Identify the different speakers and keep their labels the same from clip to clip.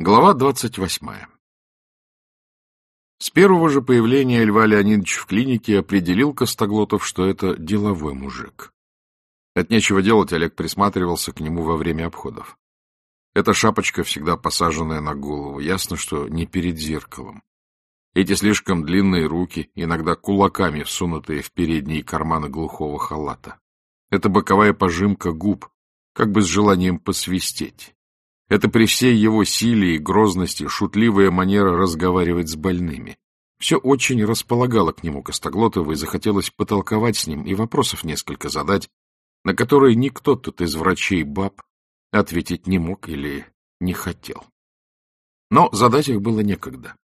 Speaker 1: Глава двадцать восьмая С первого же появления Льва Леонидовича в клинике определил Костоглотов, что это деловой мужик. От нечего делать Олег присматривался к нему во время обходов. Эта шапочка, всегда посаженная на голову, ясно, что не перед зеркалом. Эти слишком длинные руки, иногда кулаками всунутые в передние карманы глухого халата. Это боковая пожимка губ, как бы с желанием посвистеть. Это при всей его силе и грозности шутливая манера разговаривать с больными. Все очень располагало к нему Костоглотова и захотелось потолковать с ним и вопросов несколько задать, на которые никто тут из врачей-баб ответить не мог или не хотел. Но задать их было некогда.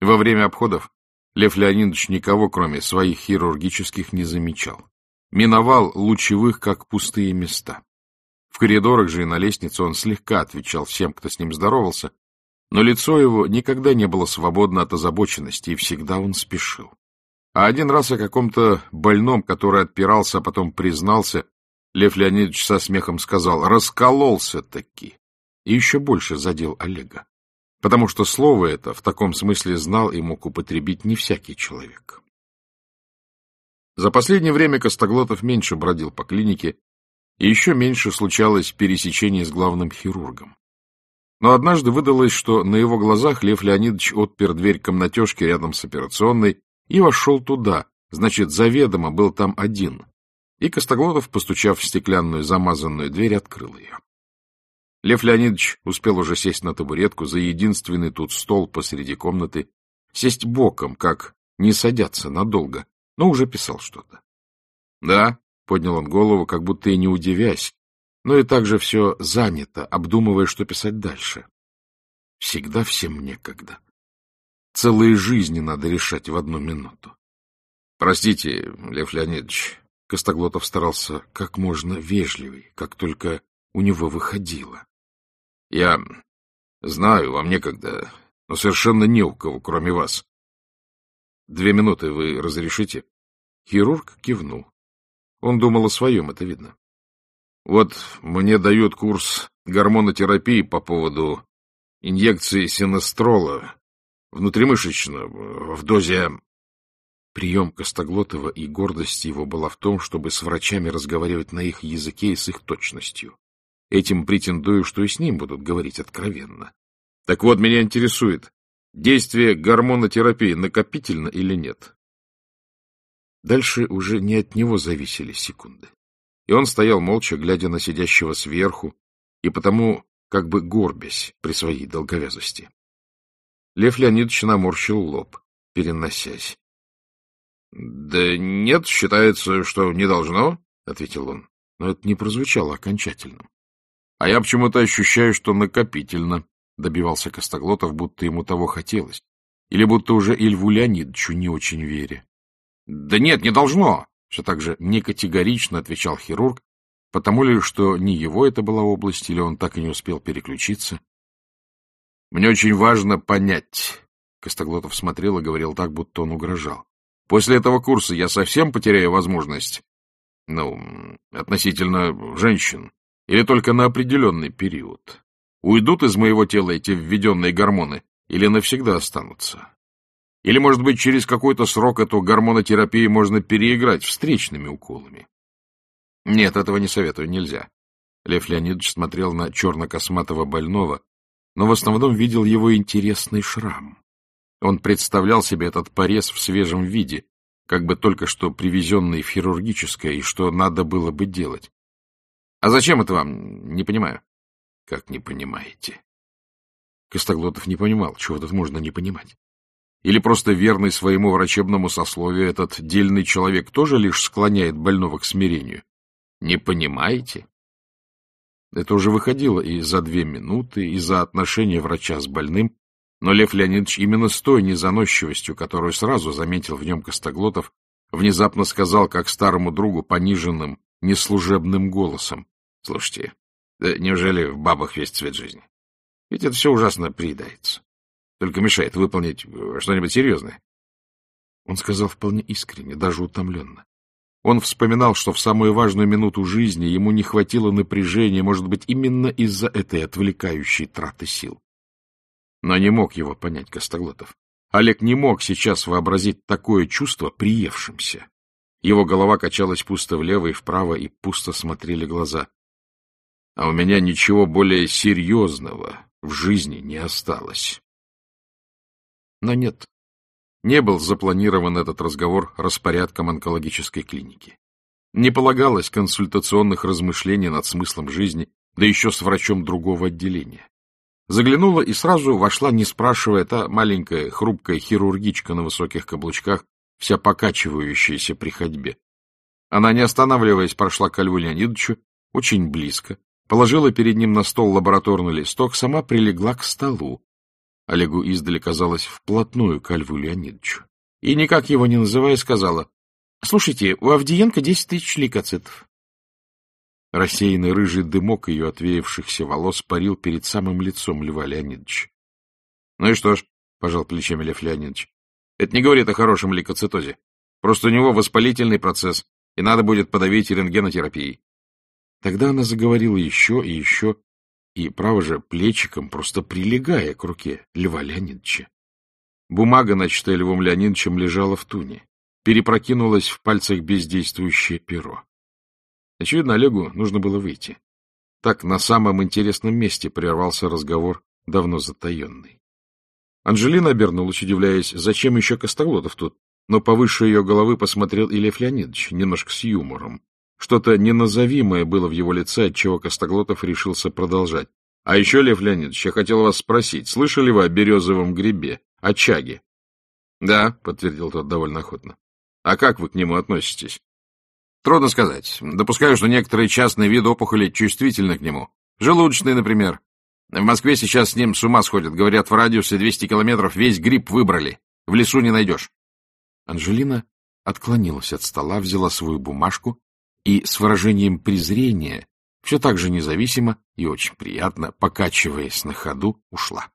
Speaker 1: Во время обходов Лев Леонидович никого, кроме своих хирургических, не замечал. Миновал лучевых, как пустые места. Коридорах же и на лестнице он слегка отвечал всем, кто с ним здоровался, но лицо его никогда не было свободно от озабоченности, и всегда он спешил. А один раз о каком-то больном, который отпирался, а потом признался, Лев Леонидович со смехом сказал «раскололся-таки» и еще больше задел Олега, потому что слово это в таком смысле знал и мог употребить не всякий человек. За последнее время Костоглотов меньше бродил по клинике и еще меньше случалось пересечений с главным хирургом. Но однажды выдалось, что на его глазах Лев Леонидович отпер дверь комнатежки рядом с операционной и вошел туда, значит, заведомо был там один. И Костоглотов, постучав в стеклянную замазанную дверь, открыл ее. Лев Леонидович успел уже сесть на табуретку за единственный тут стол посреди комнаты, сесть боком, как не садятся надолго, но уже писал что-то. — Да, Поднял он голову, как будто и не удивясь, но и также все занято, обдумывая, что писать дальше. Всегда всем некогда. Целые жизни надо решать в одну минуту. Простите, Лев Леонидович, Костоглотов старался как можно вежливей, как только у него выходило. Я знаю, вам некогда, но совершенно не у кого, кроме вас. Две минуты вы разрешите? Хирург кивнул. Он думал о своем, это видно. Вот мне дают курс гормонотерапии по поводу инъекции синестрола внутримышечно в дозе... Прием Костоглотова и гордость его была в том, чтобы с врачами разговаривать на их языке и с их точностью. Этим претендую, что и с ним будут говорить откровенно. Так вот, меня интересует, действие гормонотерапии накопительно или нет? Дальше уже не от него зависели секунды. И он стоял молча, глядя на сидящего сверху, и потому как бы горбясь при своей долговязости. Лев Леонидович наморщил лоб, переносясь. — Да нет, считается, что не должно, — ответил он, но это не прозвучало окончательно. — А я почему-то ощущаю, что накопительно, — добивался Костоглотов, будто ему того хотелось, или будто уже и Льву Леонидовичу не очень веря. Да нет, не должно, все так же некатегорично отвечал хирург, потому ли, что не его это была область, или он так и не успел переключиться. Мне очень важно понять. Костоглотов смотрел и говорил так, будто он угрожал. После этого курса я совсем потеряю возможность, ну, относительно женщин, или только на определенный период. Уйдут из моего тела эти введенные гормоны или навсегда останутся? Или, может быть, через какой-то срок эту гормонотерапию можно переиграть встречными уколами? Нет, этого не советую, нельзя. Лев Леонидович смотрел на черно-косматого больного, но в основном видел его интересный шрам. Он представлял себе этот порез в свежем виде, как бы только что привезенный в хирургическое, и что надо было бы делать. — А зачем это вам? Не понимаю. — Как не понимаете? Костоглотов не понимал, чего тут можно не понимать. Или просто верный своему врачебному сословию этот дельный человек тоже лишь склоняет больного к смирению? Не понимаете? Это уже выходило и за две минуты, и за отношения врача с больным, но Лев Леонидович именно с той незаносчивостью, которую сразу заметил в нем Костоглотов, внезапно сказал, как старому другу, пониженным, неслужебным голосом. — Слушайте, да неужели в бабах весь цвет жизни? Ведь это все ужасно приедается. Только мешает выполнить э, что-нибудь серьезное. Он сказал вполне искренне, даже утомленно. Он вспоминал, что в самую важную минуту жизни ему не хватило напряжения, может быть, именно из-за этой отвлекающей траты сил. Но не мог его понять Костоглотов. Олег не мог сейчас вообразить такое чувство приевшимся. Его голова качалась пусто влево и вправо, и пусто смотрели глаза. А у меня ничего более серьезного в жизни не осталось. Но нет, не был запланирован этот разговор распорядком онкологической клиники. Не полагалось консультационных размышлений над смыслом жизни, да еще с врачом другого отделения. Заглянула и сразу вошла, не спрашивая, та маленькая хрупкая хирургичка на высоких каблучках, вся покачивающаяся при ходьбе. Она, не останавливаясь, прошла к Льву Леонидовичу очень близко, положила перед ним на стол лабораторный листок, сама прилегла к столу. Олегу издали казалось вплотную к Льву Леонидовичу. И, никак его не называя, сказала, — Слушайте, у Авдиенко десять тысяч лейкоцитов. Рассеянный рыжий дымок ее отвеявшихся волос парил перед самым лицом Льва Леонидовича. — Ну и что ж, — пожал плечами Лев Леонидович, — это не говорит о хорошем лейкоцитозе. Просто у него воспалительный процесс, и надо будет подавить рентгенотерапией. Тогда она заговорила еще и еще, и, право же, плечиком, просто прилегая к руке Льва Леонидовича. Бумага, начатая Львом Леонидовичем, лежала в туне. Перепрокинулась в пальцах бездействующее перо. Очевидно, Олегу нужно было выйти. Так на самом интересном месте прервался разговор, давно затаенный. Анжелина обернулась, удивляясь, зачем еще Костоглотов тут, но повыше ее головы посмотрел и Лев Леонидович, немножко с юмором. Что-то неназовимое было в его лице, отчего Костоглотов решился продолжать. — А еще, Лев Леонидович, я хотел вас спросить, слышали вы о березовом грибе, о чаге? — Да, — подтвердил тот довольно охотно. — А как вы к нему относитесь? Трудно сказать. Допускаю, что некоторые частные виды опухоли чувствительны к нему. Желудочные, например. В Москве сейчас с ним с ума сходят. Говорят, в радиусе 200 километров весь гриб выбрали. В лесу не найдешь. Анжелина отклонилась от стола, взяла свою бумажку и с выражением презрения, все так же независимо и очень приятно, покачиваясь на ходу, ушла.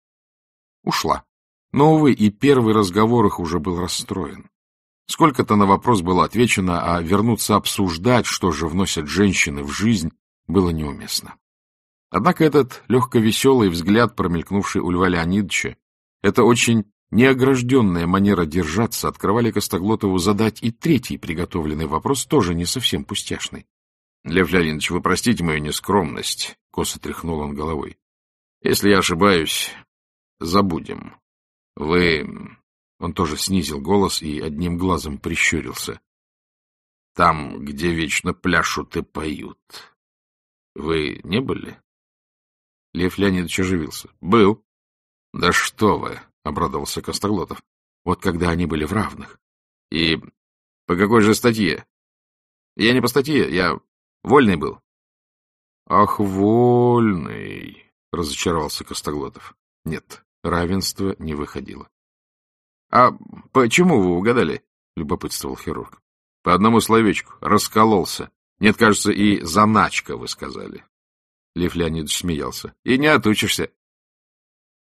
Speaker 1: Ушла. Но, увы, и первый разговор их уже был расстроен. Сколько-то на вопрос было отвечено, а вернуться обсуждать, что же вносят женщины в жизнь, было неуместно. Однако этот легко веселый взгляд, промелькнувший у Льва Леонидовича, это очень неогражденная манера держаться, открывали Костоглотову задать и третий приготовленный вопрос, тоже не совсем пустяшный. — Лев Леонидович, вы простите мою нескромность, — косо тряхнул он головой. — Если я ошибаюсь, забудем. Вы он тоже снизил голос и одним глазом прищурился. — Там, где вечно пляшут и поют. Вы не были? Лев Леонидович оживился. — Был. — Да что вы, — обрадовался Костоглотов. — Вот когда они были в равных. — И по какой же статье? — Я не по статье, я вольный был. — Ах, вольный, — разочаровался Костоглотов. Нет, равенство не выходило. — А почему вы угадали? — любопытствовал хирург. — По одному словечку. Раскололся. Нет, кажется, и заначка, вы сказали. Лев Леонидович смеялся. — И не отучишься.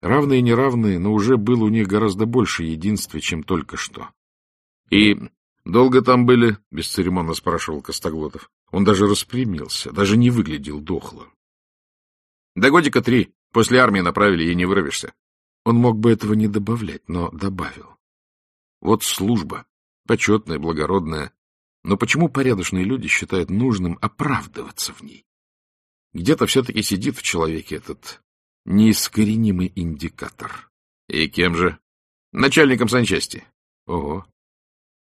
Speaker 1: Равные и неравные, но уже было у них гораздо больше единства, чем только что. — И долго там были? — бесцеремонно спрашивал Костоглотов. Он даже распрямился, даже не выглядел дохло. — До годика три. После армии направили, и не вырвешься. Он мог бы этого не добавлять, но добавил. Вот служба, почетная, благородная. Но почему порядочные люди считают нужным оправдываться в ней? Где-то все-таки сидит в человеке этот неискоренимый индикатор. И кем же? Начальником санчасти. Ого.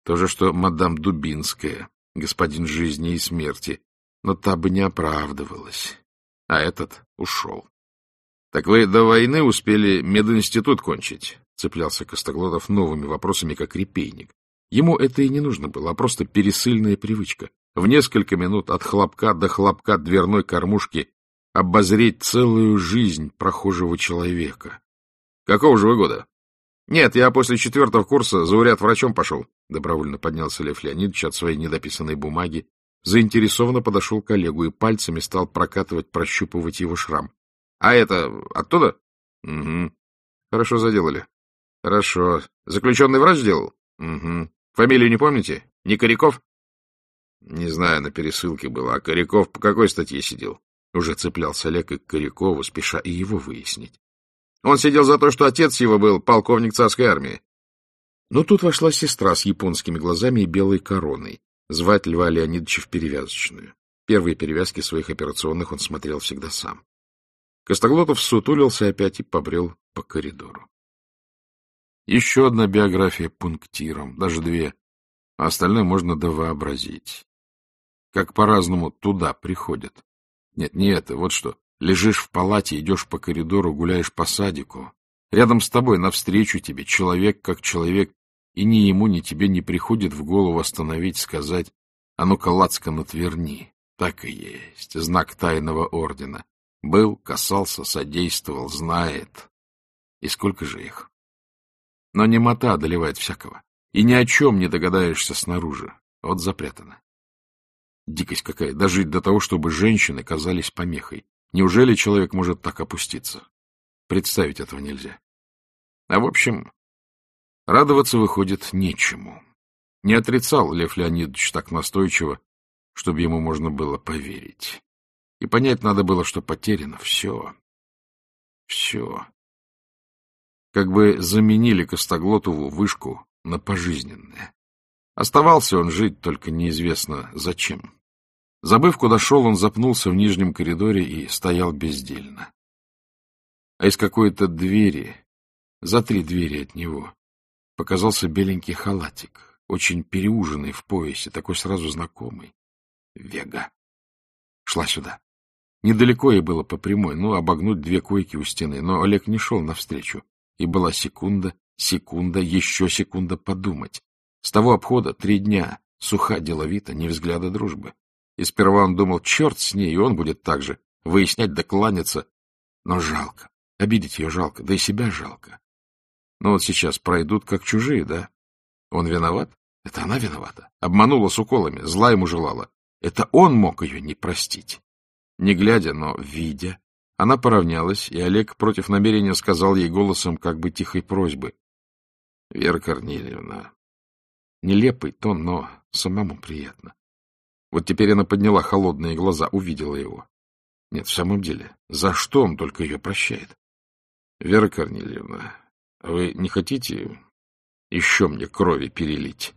Speaker 1: То же, что мадам Дубинская, господин жизни и смерти. Но та бы не оправдывалась. А этот ушел. — Так вы до войны успели мединститут кончить? — цеплялся Костоглотов новыми вопросами, как репейник. Ему это и не нужно было, а просто пересыльная привычка. В несколько минут от хлопка до хлопка дверной кормушки обозреть целую жизнь прохожего человека. — Какого же вы года? — Нет, я после четвертого курса зауряд врачом пошел. Добровольно поднялся Лев Леонидович от своей недописанной бумаги, заинтересованно подошел к коллегу и пальцами стал прокатывать, прощупывать его шрам. А это оттуда? Угу. Хорошо заделали. Хорошо. Заключенный врач сделал? Угу. Фамилию не помните? Не Коряков? Не знаю, на пересылке было. А Коряков по какой статье сидел? Уже цеплялся Олег и к Корякову, спеша и его выяснить. Он сидел за то, что отец его был полковник царской армии. Но тут вошла сестра с японскими глазами и белой короной. Звать Льва Леонидовича в перевязочную. Первые перевязки своих операционных он смотрел всегда сам. Костоглотов сутулился опять и побрел по коридору. Еще одна биография пунктиром, даже две, а остальное можно довообразить. Как по-разному туда приходят. Нет, не это, вот что. Лежишь в палате, идешь по коридору, гуляешь по садику. Рядом с тобой, навстречу тебе, человек как человек, и ни ему, ни тебе не приходит в голову остановить, сказать, а ну-ка, лацкан отверни. Так и есть, знак тайного ордена. Был, касался, содействовал, знает. И сколько же их? Но немота одолевает всякого. И ни о чем не догадаешься снаружи. Вот запрятано. Дикость какая, дожить до того, чтобы женщины казались помехой. Неужели человек может так опуститься? Представить этого нельзя. А в общем, радоваться выходит нечему. Не отрицал Лев Леонидович так настойчиво, чтобы ему можно было поверить. И понять надо было, что потеряно все. Все. Как бы заменили Костоглотову вышку на пожизненное. Оставался он жить, только неизвестно зачем. Забыв, куда шел, он запнулся в нижнем коридоре и стоял бездельно. А из какой-то двери, за три двери от него, показался беленький халатик, очень переуженный в поясе, такой сразу знакомый. Вега. Шла сюда. Недалеко ей было по прямой, ну, обогнуть две койки у стены, но Олег не шел навстречу, и была секунда, секунда, еще секунда подумать. С того обхода три дня, суха деловито, не взгляда дружбы. И сперва он думал, черт с ней, и он будет так же, выяснять да кланяться. Но жалко, обидеть ее жалко, да и себя жалко. Но вот сейчас пройдут как чужие, да? Он виноват? Это она виновата. Обманула с уколами, зла ему желала. Это он мог ее не простить. Не глядя, но видя, она поравнялась, и Олег против намерения сказал ей голосом как бы тихой просьбы. — Вера Корнильевна. Нелепый тон, но самому приятно. Вот теперь она подняла холодные глаза, увидела его. Нет, в самом деле, за что он только ее прощает? Вера Корнильевна, вы не хотите еще мне крови перелить?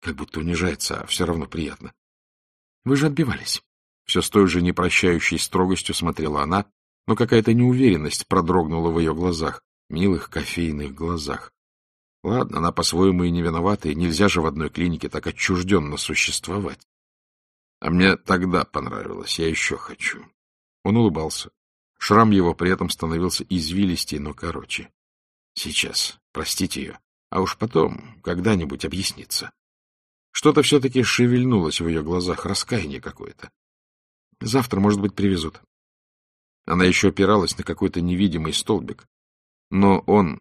Speaker 1: Как будто унижается, а все равно приятно. Вы же отбивались. Все с той же непрощающей строгостью смотрела она, но какая-то неуверенность продрогнула в ее глазах, милых кофейных глазах. Ладно, она по-своему и не виновата, и нельзя же в одной клинике так отчужденно существовать. А мне тогда понравилось, я еще хочу. Он улыбался. Шрам его при этом становился извилистей, но короче. Сейчас, простите ее, а уж потом когда-нибудь объяснится. Что-то все-таки шевельнулось в ее глазах, раскаяние какое-то. Завтра, может быть, привезут. Она еще опиралась на какой-то невидимый столбик, но он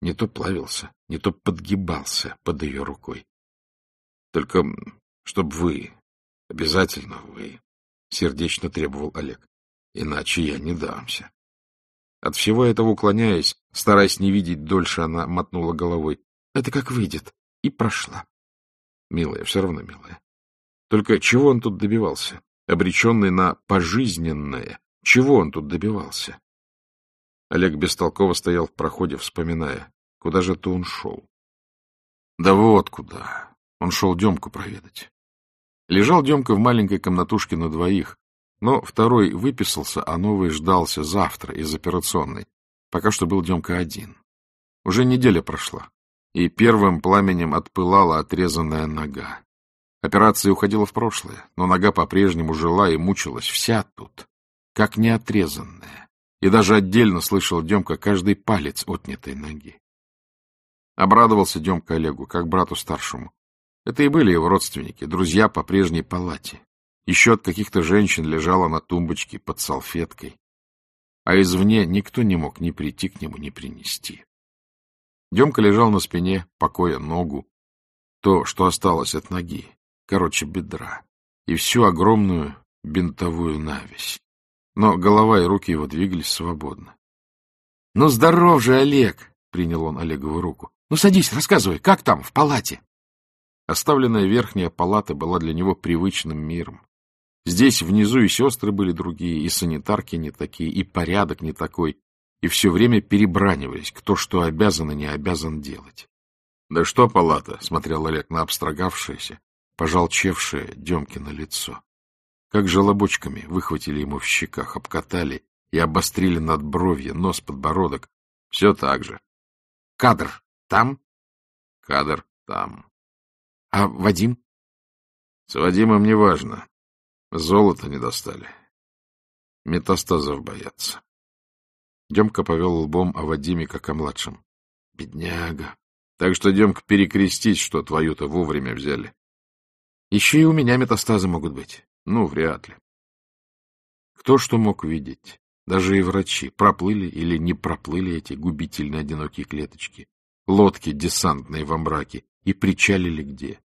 Speaker 1: не то плавился, не то подгибался под ее рукой. Только чтобы вы Обязательно вы, — сердечно требовал Олег. Иначе я не дамся. От всего этого уклоняясь, стараясь не видеть дольше, она мотнула головой. Это как выйдет. И прошла. Милая, все равно милая. Только чего он тут добивался? Обреченный на пожизненное. Чего он тут добивался? Олег бестолково стоял в проходе, вспоминая, куда же то он шел. Да вот куда. Он шел Демку проведать. Лежал Демка в маленькой комнатушке на двоих, но второй выписался, а новый ждался завтра из операционной. Пока что был Демка один. Уже неделя прошла, и первым пламенем отпылала отрезанная нога. Операция уходила в прошлое, но нога по-прежнему жила и мучилась вся тут, как неотрезанная. И даже отдельно слышал Демка каждый палец отнятой ноги. Обрадовался Демка Олегу, как брату старшему. Это и были его родственники, друзья по прежней палате. Еще от каких-то женщин лежала на тумбочке под салфеткой. А извне никто не мог ни прийти к нему, ни принести. Демка лежал на спине, покоя ногу. То, что осталось от ноги, короче, бедра. И всю огромную бинтовую навесь. Но голова и руки его двигались свободно. — Ну, здоров же, Олег! — принял он Олегову руку. — Ну, садись, рассказывай, как там, в палате? Оставленная верхняя палата была для него привычным миром. Здесь внизу и сестры были другие, и санитарки не такие, и порядок не такой. и все время перебранивались, кто что обязан и не обязан делать. — Да что палата? — смотрел Олег на обстрогавшееся, пожалчевшее Демкино лицо. Как желобочками выхватили ему в щеках, обкатали и обострили над бровья, нос, подбородок. Все так же. — Кадр там? — Кадр там. — А Вадим? — С Вадимом неважно. Золото не достали. Метастазов боятся. Демка повел лбом о Вадиме, как о младшем. Бедняга. Так что, Демка, перекрестись, что твою-то вовремя взяли. Еще и у меня метастазы могут быть. Ну, вряд ли. Кто что мог видеть? Даже и врачи. Проплыли или не проплыли эти губительные одинокие клеточки. Лодки десантные во мраке. И причалили где?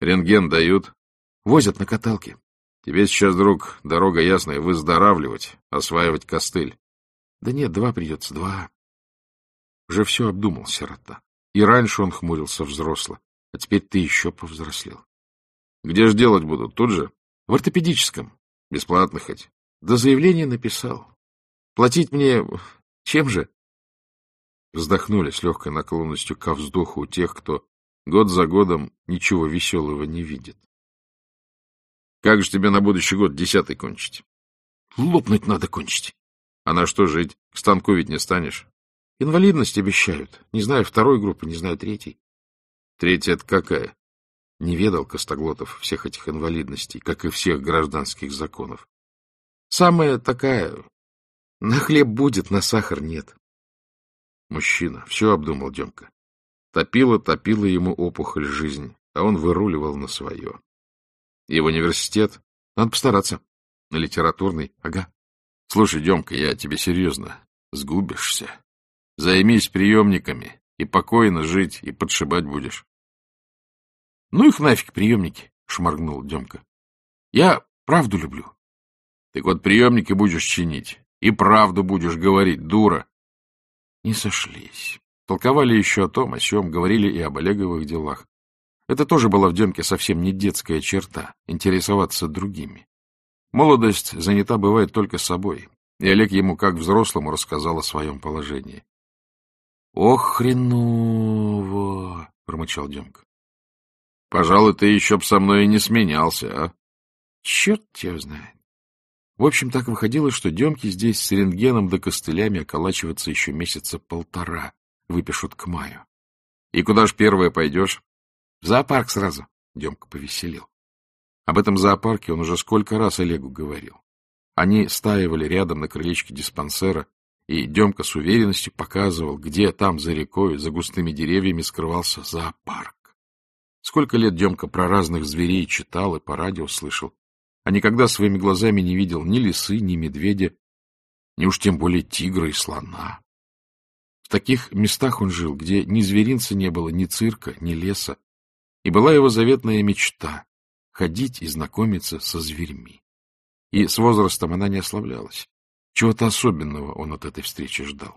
Speaker 1: Рентген дают? Возят на каталке. Тебе сейчас, друг, дорога ясная, выздоравливать, осваивать костыль. Да нет, два придется, два. Уже все обдумал сирота. И раньше он хмурился взросло, а теперь ты еще повзрослел. Где же делать будут? Тут же? В ортопедическом. Бесплатно хоть? Да заявление написал. Платить мне... чем же? Вздохнули с легкой наклонностью ко вздоху у тех, кто год за годом ничего веселого не видит. Как же тебе на будущий год десятый кончить? Лопнуть надо кончить. А на что жить? К станку ведь не станешь. Инвалидность обещают. Не знаю второй группы, не знаю третьей. Третья — это какая? Не ведал Костоглотов всех этих инвалидностей, как и всех гражданских законов. Самая такая... На хлеб будет, на сахар нет. Мужчина. Все обдумал Демка. Топила, топила ему опухоль жизнь, а он выруливал на свое. И в университет. Надо постараться. На литературный. Ага. Слушай, Демка, я тебе серьезно. Сгубишься. Займись приемниками, и покойно жить, и подшибать будешь. — Ну их нафиг, приемники, — шморгнул Демка. — Я правду люблю. — Так вот приемники будешь чинить, и правду будешь говорить, дура. Не сошлись. Толковали еще о том, о чем говорили и об Олеговых делах. Это тоже была в Демке совсем не детская черта — интересоваться другими. Молодость занята бывает только собой, и Олег ему как взрослому рассказал о своем положении. — Ох, хреново! — промычал Демка. — Пожалуй, ты еще б со мной и не сменялся, а? — Черт тебя знает. В общем, так выходило, что Демки здесь с рентгеном да костылями околачиваться еще месяца полтора, выпишут к маю. — И куда ж первое пойдешь? — В зоопарк сразу. Демка повеселил. Об этом зоопарке он уже сколько раз Олегу говорил. Они стаивали рядом на крылечке диспансера, и Демка с уверенностью показывал, где там за рекой, за густыми деревьями скрывался зоопарк. Сколько лет Демка про разных зверей читал и по радио слышал, а никогда своими глазами не видел ни лисы, ни медведя, ни уж тем более тигра и слона. В таких местах он жил, где ни зверинца не было, ни цирка, ни леса, и была его заветная мечта — ходить и знакомиться со зверьми. И с возрастом она не ослаблялась. Чего-то особенного он от этой встречи ждал.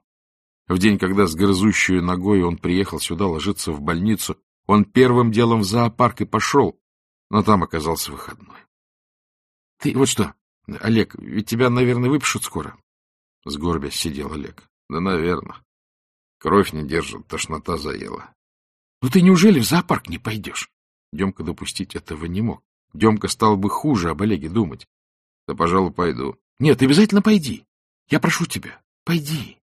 Speaker 1: В день, когда с грызущей ногой он приехал сюда ложиться в больницу, он первым делом в зоопарк и пошел, но там оказался выходной. — Ты вот что, Олег, ведь тебя, наверное, выпишут скоро? Сгорбясь сидел Олег. — Да, наверное. Кровь не держит, тошнота заела. — Ну ты неужели в зоопарк не пойдешь? Демка допустить этого не мог. Демка стал бы хуже об Олеге думать. — Да, пожалуй, пойду. — Нет, обязательно пойди. Я прошу тебя, пойди.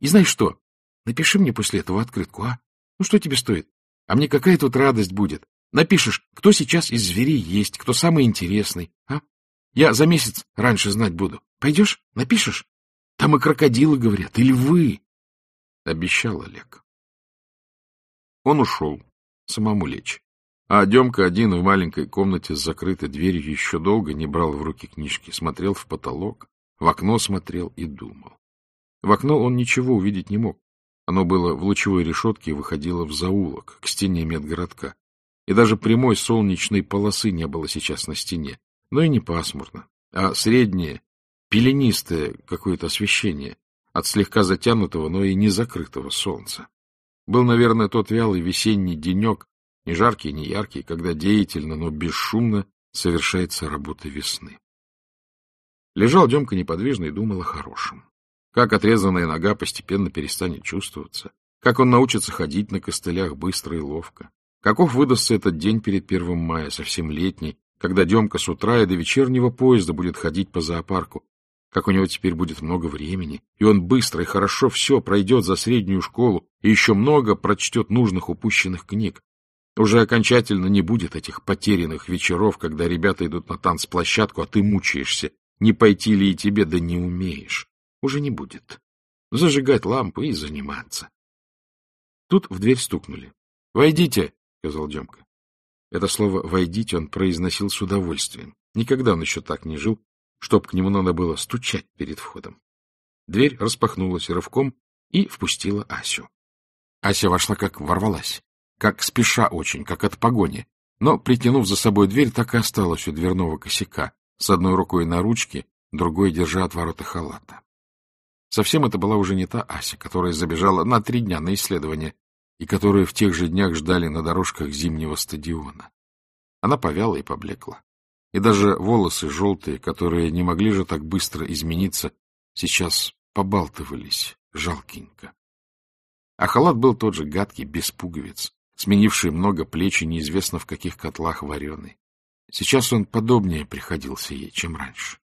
Speaker 1: И знаешь что? Напиши мне после этого открытку, а? Ну что тебе стоит? А мне какая тут радость будет? Напишешь, кто сейчас из зверей есть, кто самый интересный, а? Я за месяц раньше знать буду. Пойдешь? Напишешь? Там и крокодилы говорят, и львы. Обещал Олег. Он ушел, самому лечь. А Демка один в маленькой комнате с закрытой дверью еще долго не брал в руки книжки, смотрел в потолок, в окно смотрел и думал. В окно он ничего увидеть не мог. Оно было в лучевой решетке и выходило в заулок, к стене медгородка. И даже прямой солнечной полосы не было сейчас на стене, но и не пасмурно, а среднее, пеленистое какое-то освещение от слегка затянутого, но и не закрытого солнца. Был, наверное, тот вялый весенний денек, не жаркий, не яркий, когда деятельно, но бесшумно совершается работа весны. Лежал Демка неподвижно и думал о хорошем. как отрезанная нога постепенно перестанет чувствоваться, как он научится ходить на костылях быстро и ловко, каков выдастся этот день перед первым мая, совсем летний, когда Демка с утра и до вечернего поезда будет ходить по зоопарку, как у него теперь будет много времени, и он быстро и хорошо все пройдет за среднюю школу и еще много прочтет нужных упущенных книг. Уже окончательно не будет этих потерянных вечеров, когда ребята идут на танцплощадку, а ты мучаешься, не пойти ли и тебе, да не умеешь. Уже не будет. Зажигать лампу и заниматься. Тут в дверь стукнули. — Войдите, — сказал Демка. Это слово «войдите» он произносил с удовольствием. Никогда он еще так не жил, чтоб к нему надо было стучать перед входом. Дверь распахнулась рывком и впустила Асю. Ася вошла как ворвалась, как спеша очень, как от погони, но, притянув за собой дверь, так и осталась у дверного косяка, с одной рукой на ручке, другой держа от ворота халата. Совсем это была уже не та Ася, которая забежала на три дня на исследование и которую в тех же днях ждали на дорожках зимнего стадиона. Она повяла и поблекла и даже волосы желтые, которые не могли же так быстро измениться, сейчас побалтывались жалкенько. А халат был тот же гадкий, без пуговиц, сменивший много плеч и неизвестно в каких котлах вареный. Сейчас он подобнее приходился ей, чем раньше.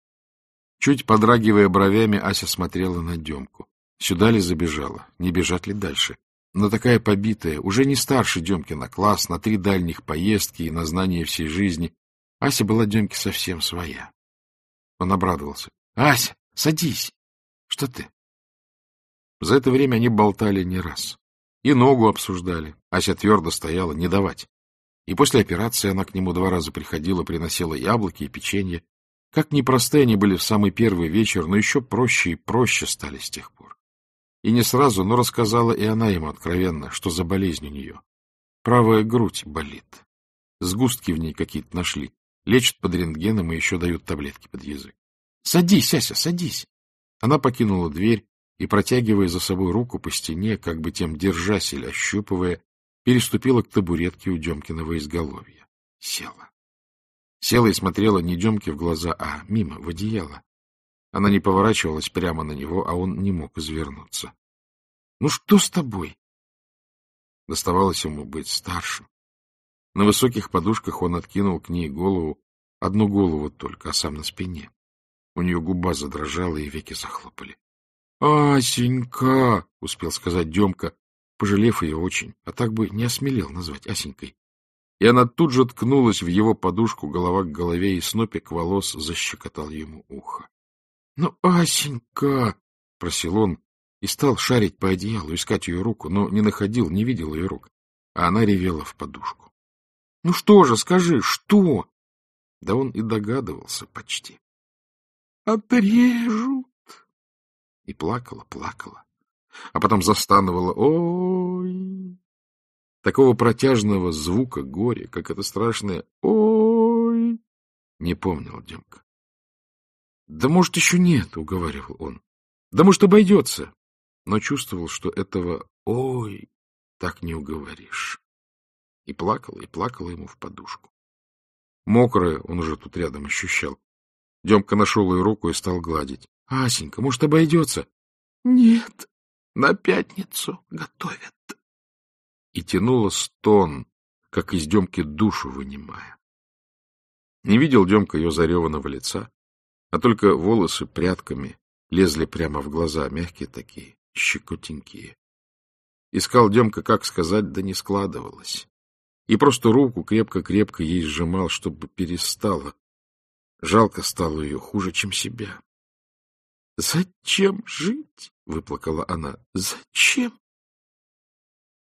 Speaker 1: Чуть подрагивая бровями, Ася смотрела на Демку. Сюда ли забежала, не бежать ли дальше? Но такая побитая, уже не старше Демкина класс, на три дальних поездки и на знание всей жизни, Ася была Демке совсем своя. Он обрадовался. — Ася, садись. Что ты? За это время они болтали не раз. И ногу обсуждали. Ася твердо стояла, не давать. И после операции она к нему два раза приходила, приносила яблоки и печенье. Как непростые они были в самый первый вечер, но еще проще и проще стали с тех. И не сразу, но рассказала и она ему откровенно, что за болезнь у нее. Правая грудь болит. Сгустки в ней какие-то нашли. Лечат под рентгеном и еще дают таблетки под язык. — Садись, Ася, садись. Она покинула дверь и, протягивая за собой руку по стене, как бы тем держась или ощупывая, переступила к табуретке у Демкиного изголовья. Села. Села и смотрела не Демке в глаза, а мимо, в одеяло. Она не поворачивалась прямо на него, а он не мог извернуться. — Ну что с тобой? Доставалось ему быть старшим. На высоких подушках он откинул к ней голову, одну голову только, а сам на спине. У нее губа задрожала, и веки захлопали. — Асенька! — успел сказать Демка, пожалев ее очень, а так бы не осмелел назвать Асенькой. И она тут же ткнулась в его подушку, голова к голове, и снопик волос защекотал ему ухо. — Ну, Асенька! — просил он и стал шарить по одеялу, искать ее руку, но не находил, не видел ее рук, а она ревела в подушку. Ну что же, скажи, что? Да он и догадывался почти. Отрежут. И плакала, плакала. А потом застановала. Ой! Такого протяжного звука горя, как это страшное «Ой!» не помнил Демка. «Да, может, еще нет», — уговаривал он. «Да, может, обойдется». Но чувствовал, что этого «Ой!» так не уговоришь и плакала, и плакала ему в подушку. Мокрая он уже тут рядом ощущал. Демка нашел ее руку и стал гладить. — Асенька, может, обойдется? — Нет, на пятницу готовят. И тянула стон, как из Демки душу вынимая. Не видел Демка ее зареванного лица, а только волосы прядками лезли прямо в глаза, мягкие такие, щекотенькие. Искал Демка, как сказать, да не складывалось и просто руку крепко-крепко ей сжимал, чтобы перестала. Жалко стало ее хуже, чем себя. — Зачем жить? — выплакала она. — Зачем?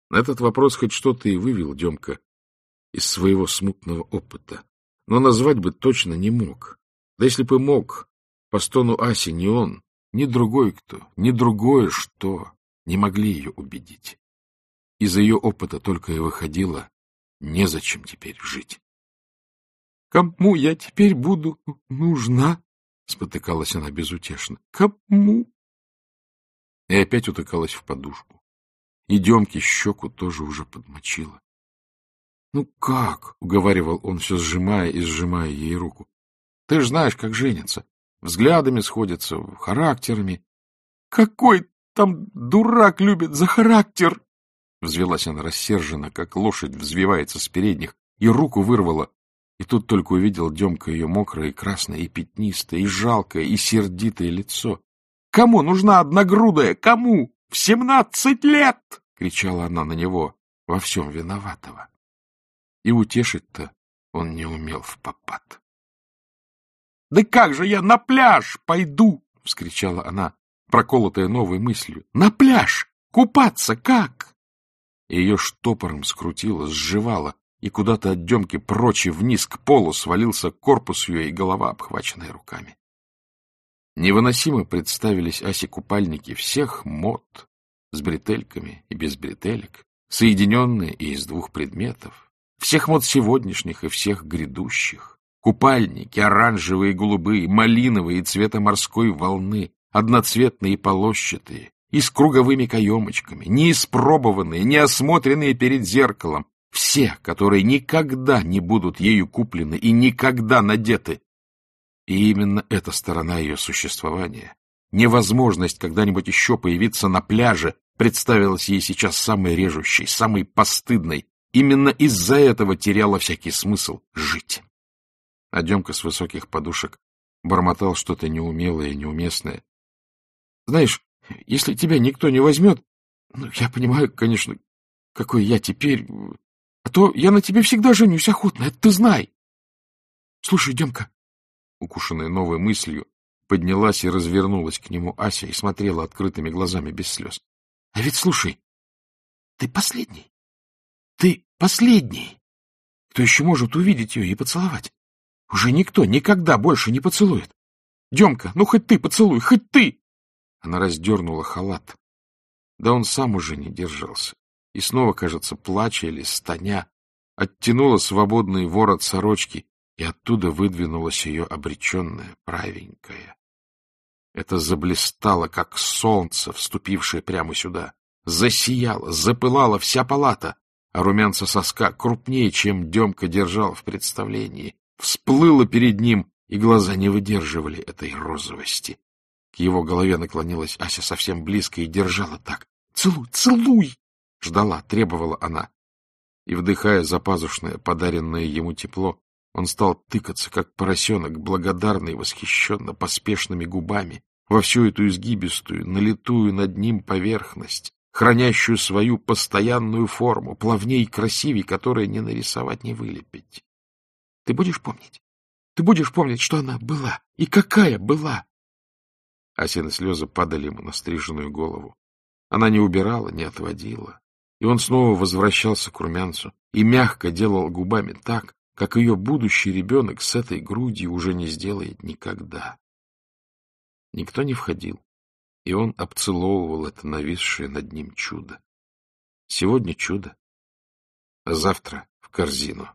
Speaker 1: На этот вопрос хоть что-то и вывел Демка из своего смутного опыта, но назвать бы точно не мог. Да если бы мог, по стону Аси ни он, ни другой кто, ни другое что не могли ее убедить. Из ее опыта только и выходило, Незачем теперь жить. — Кому я теперь буду нужна? — спотыкалась она безутешно. — Кому? И опять утыкалась в подушку. И Демки щеку тоже уже подмочила. — Ну как? — уговаривал он, все сжимая и сжимая ей руку. — Ты же знаешь, как женятся. Взглядами сходятся, характерами. какой там дурак любит за характер! Взвелась она рассерженно, как лошадь взвивается с передних, и руку вырвала. И тут только увидел Демка ее мокрое красное, и пятнистое, и жалкое, и сердитое лицо. — Кому нужна одногрудая? Кому? В семнадцать лет! — кричала она на него, во всем виноватого. И утешить-то он не умел в попад. — Да как же я на пляж пойду? — вскричала она, проколотая новой мыслью. — На пляж! Купаться как? Ее штопором скрутило, сживало, и куда-то от Демки прочь вниз к полу свалился корпус ее и голова, обхваченная руками. Невыносимо представились Асе купальники всех мод, с бретельками и без бретелек, соединенные и из двух предметов, всех мод сегодняшних и всех грядущих, купальники, оранжевые и голубые, малиновые цвета морской волны, одноцветные и полощатые, и с круговыми каемочками, неиспробованные, неосмотренные перед зеркалом, все, которые никогда не будут ею куплены и никогда надеты, и именно эта сторона ее существования, невозможность когда-нибудь еще появиться на пляже, представилась ей сейчас самой режущей, самой постыдной. Именно из-за этого теряла всякий смысл жить. А Демка с высоких подушек бормотал что-то неумелое и неуместное. — Знаешь, если тебя никто не возьмет, ну, я понимаю, конечно, какой я теперь, а то я на тебе всегда женюсь охотно, это ты знай. Слушай, Демка, укушенная новой мыслью, поднялась и развернулась к нему Ася и смотрела открытыми глазами без слез. — А ведь слушай, ты последний. Ты последний. Кто еще может увидеть ее и поцеловать? Уже никто никогда больше не поцелует. Демка, ну хоть ты поцелуй, хоть ты! Она раздернула халат. Да он сам уже не держался. И снова, кажется, плача или стоня, оттянула свободный ворот сорочки и оттуда выдвинулась ее обреченная, правенькая. Это заблистало, как солнце, вступившее прямо сюда. Засияло, запылала вся палата, а румянца соска крупнее, чем Демка держал в представлении. Всплыло перед ним, и глаза не выдерживали этой розовости. К его голове наклонилась Ася совсем близко и держала так. «Целуй, целуй!» Ждала, требовала она. И, вдыхая запазушное, подаренное ему тепло, он стал тыкаться, как поросенок, благодарно и восхищенно, поспешными губами, во всю эту изгибистую, налитую над ним поверхность, хранящую свою постоянную форму, плавней и красивей, которая не нарисовать, не вылепить. Ты будешь помнить? Ты будешь помнить, что она была? И какая была? Асины слезы падали ему на стриженную голову. Она не убирала, не отводила. И он снова возвращался к румянцу и мягко делал губами так, как ее будущий ребенок с этой грудью уже не сделает никогда. Никто не входил, и он обцеловывал это нависшее над ним чудо. Сегодня чудо, а завтра в корзину.